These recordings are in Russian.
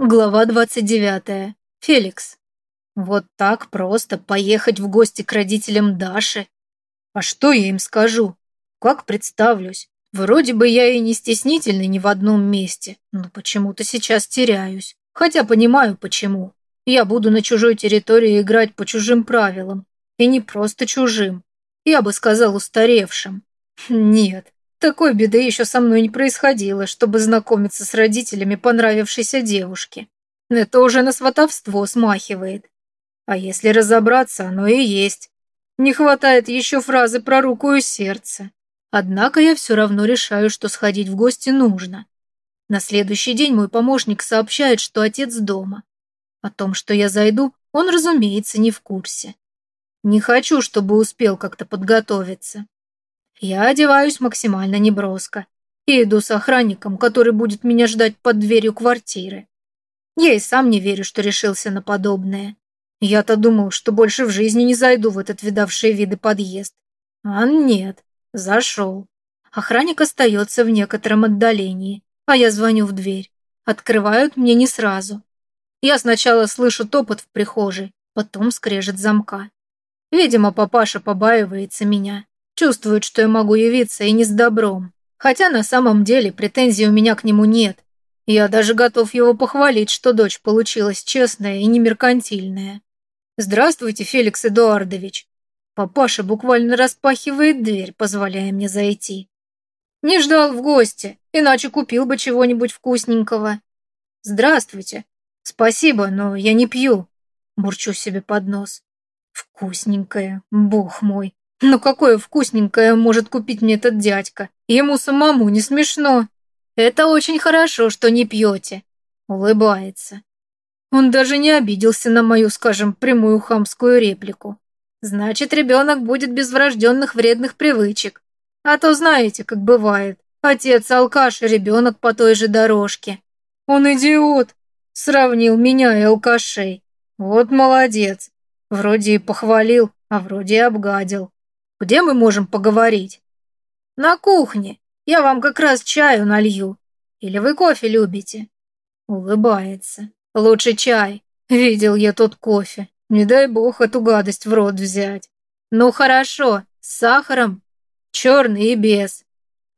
Глава 29. Феликс. Вот так просто поехать в гости к родителям Даши? А что я им скажу? Как представлюсь? Вроде бы я и не стеснительный ни в одном месте, но почему-то сейчас теряюсь. Хотя понимаю, почему. Я буду на чужой территории играть по чужим правилам. И не просто чужим. Я бы сказал устаревшим. Нет, такой беды еще со мной не происходило, чтобы знакомиться с родителями понравившейся девушки. Это уже на сватовство смахивает. А если разобраться, оно и есть. Не хватает еще фразы про руку и сердце. Однако я все равно решаю, что сходить в гости нужно. На следующий день мой помощник сообщает, что отец дома. О том, что я зайду, он, разумеется, не в курсе. Не хочу, чтобы успел как-то подготовиться. Я одеваюсь максимально неброско и иду с охранником, который будет меня ждать под дверью квартиры. Я и сам не верю, что решился на подобное. Я-то думал, что больше в жизни не зайду в этот видавший виды подъезд. А нет, зашел. Охранник остается в некотором отдалении, а я звоню в дверь. Открывают мне не сразу. Я сначала слышу топот в прихожей, потом скрежет замка. Видимо, папаша побаивается меня. Чувствует, что я могу явиться и не с добром. Хотя на самом деле претензий у меня к нему нет. Я даже готов его похвалить, что дочь получилась честная и не меркантильная. «Здравствуйте, Феликс Эдуардович». Папаша буквально распахивает дверь, позволяя мне зайти. «Не ждал в гости, иначе купил бы чего-нибудь вкусненького». «Здравствуйте». «Спасибо, но я не пью», – бурчу себе под нос. «Вкусненькое, бог мой». Но какое вкусненькое может купить мне этот дядька? Ему самому не смешно. Это очень хорошо, что не пьете. Улыбается. Он даже не обиделся на мою, скажем, прямую хамскую реплику. Значит, ребенок будет без врожденных вредных привычек. А то знаете, как бывает. Отец алкаш и ребенок по той же дорожке. Он идиот. Сравнил меня и алкашей. Вот молодец. Вроде и похвалил, а вроде и обгадил. Где мы можем поговорить?» «На кухне. Я вам как раз чаю налью. Или вы кофе любите?» Улыбается. «Лучше чай. Видел я тот кофе. Не дай бог эту гадость в рот взять. Ну хорошо, с сахаром. Черный и без.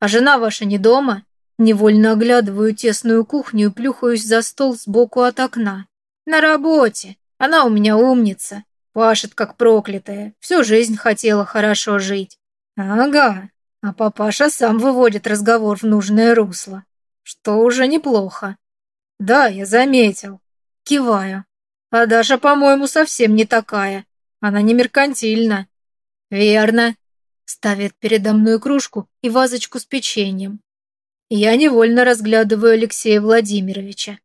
А жена ваша не дома?» Невольно оглядываю тесную кухню и плюхаюсь за стол сбоку от окна. «На работе. Она у меня умница. Пашет, как проклятая. Всю жизнь хотела хорошо жить. Ага. А папаша сам выводит разговор в нужное русло. Что уже неплохо. Да, я заметил. Киваю. А Даша, по-моему, совсем не такая. Она не меркантильна. Верно. Ставит передо мной кружку и вазочку с печеньем. Я невольно разглядываю Алексея Владимировича.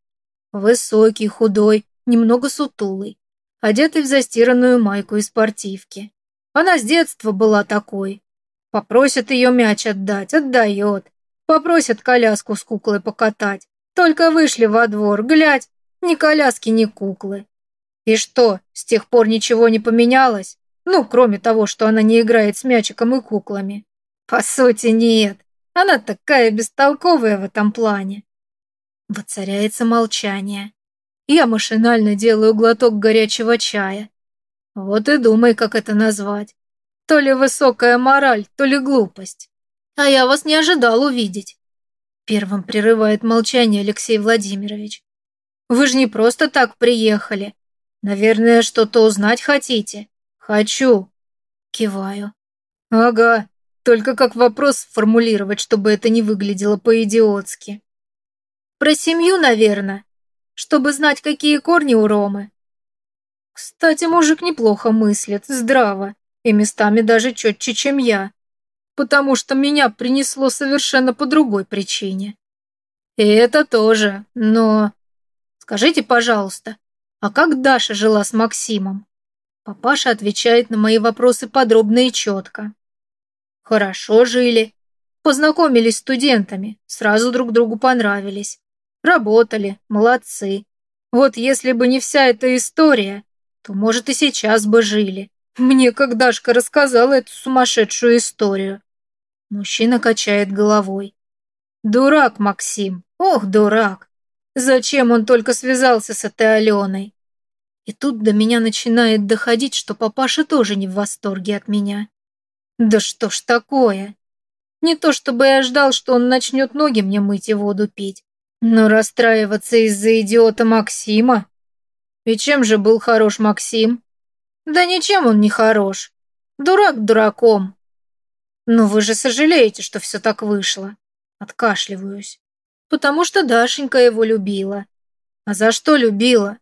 Высокий, худой, немного сутулый одетый в застиранную майку и спортивки. Она с детства была такой. Попросят ее мяч отдать, отдает. Попросят коляску с куклой покатать. Только вышли во двор, глядь, ни коляски, ни куклы. И что, с тех пор ничего не поменялось? Ну, кроме того, что она не играет с мячиком и куклами. По сути, нет. Она такая бестолковая в этом плане. Воцаряется молчание. Я машинально делаю глоток горячего чая. Вот и думай, как это назвать. То ли высокая мораль, то ли глупость. А я вас не ожидал увидеть. Первым прерывает молчание Алексей Владимирович. Вы же не просто так приехали. Наверное, что-то узнать хотите? Хочу. Киваю. Ага, только как вопрос сформулировать, чтобы это не выглядело по-идиотски. Про семью, наверное чтобы знать, какие корни у Ромы. Кстати, мужик неплохо мыслит, здраво, и местами даже четче, чем я, потому что меня принесло совершенно по другой причине. И это тоже, но... Скажите, пожалуйста, а как Даша жила с Максимом? Папаша отвечает на мои вопросы подробно и четко. Хорошо жили, познакомились с студентами, сразу друг другу понравились. Работали, молодцы. Вот если бы не вся эта история, то, может, и сейчас бы жили. Мне как Дашка рассказала эту сумасшедшую историю. Мужчина качает головой. Дурак, Максим, ох, дурак. Зачем он только связался с этой Аленой? И тут до меня начинает доходить, что папаша тоже не в восторге от меня. Да что ж такое? Не то чтобы я ждал, что он начнет ноги мне мыть и воду пить, но расстраиваться из-за идиота Максима? И чем же был хорош Максим? Да ничем он не хорош. Дурак дураком. Но вы же сожалеете, что все так вышло. Откашливаюсь потому что Дашенька его любила. А за что любила?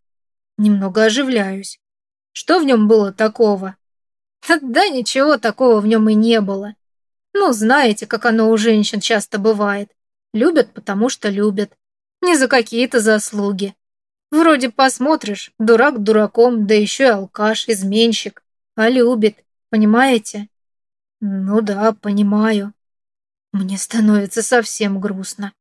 Немного оживляюсь. Что в нем было такого? Да ничего такого в нем и не было. Ну, знаете, как оно у женщин часто бывает. Любят, потому что любят. Не за какие-то заслуги. Вроде посмотришь, дурак дураком, да еще и алкаш, изменщик. А любит, понимаете? Ну да, понимаю. Мне становится совсем грустно.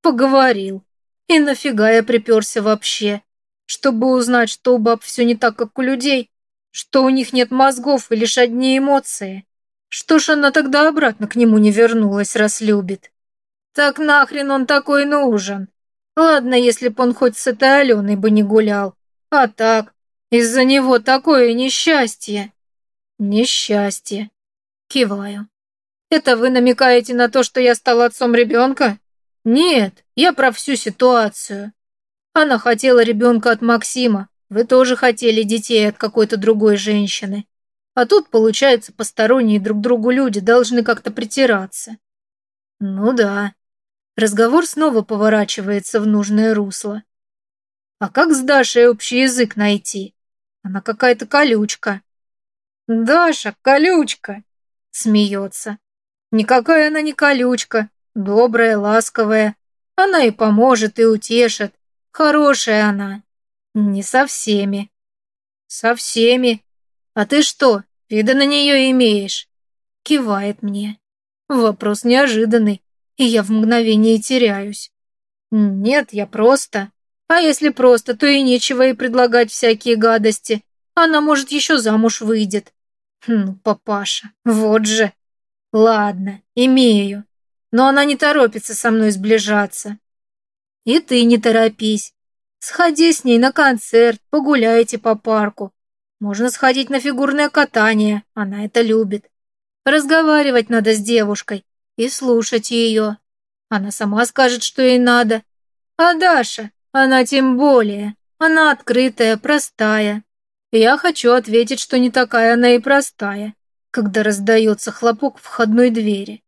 Поговорил. И нафига я приперся вообще? Чтобы узнать, что у баб все не так, как у людей, что у них нет мозгов и лишь одни эмоции. Что ж она тогда обратно к нему не вернулась, раз любит? Так нахрен он такой нужен? Ладно, если б он хоть с этой Аленой бы не гулял. А так, из-за него такое несчастье. Несчастье. Киваю. Это вы намекаете на то, что я стал отцом ребенка? «Нет, я про всю ситуацию. Она хотела ребенка от Максима, вы тоже хотели детей от какой-то другой женщины. А тут, получается, посторонние друг другу люди должны как-то притираться». «Ну да». Разговор снова поворачивается в нужное русло. «А как с Дашей общий язык найти? Она какая-то колючка». «Даша, колючка!» — смеется. «Никакая она не колючка добрая, ласковая. Она и поможет, и утешит. Хорошая она. Не со всеми. Со всеми. А ты что, вида на нее имеешь? Кивает мне. Вопрос неожиданный, и я в мгновение теряюсь. Нет, я просто. А если просто, то и нечего и предлагать всякие гадости. Она, может, еще замуж выйдет. Ну, папаша, вот же. Ладно, имею но она не торопится со мной сближаться. И ты не торопись. Сходи с ней на концерт, погуляйте по парку. Можно сходить на фигурное катание, она это любит. Разговаривать надо с девушкой и слушать ее. Она сама скажет, что ей надо. А Даша, она тем более. Она открытая, простая. Я хочу ответить, что не такая она и простая, когда раздается хлопок входной двери.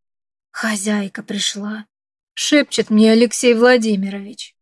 Хозяйка пришла, шепчет мне Алексей Владимирович.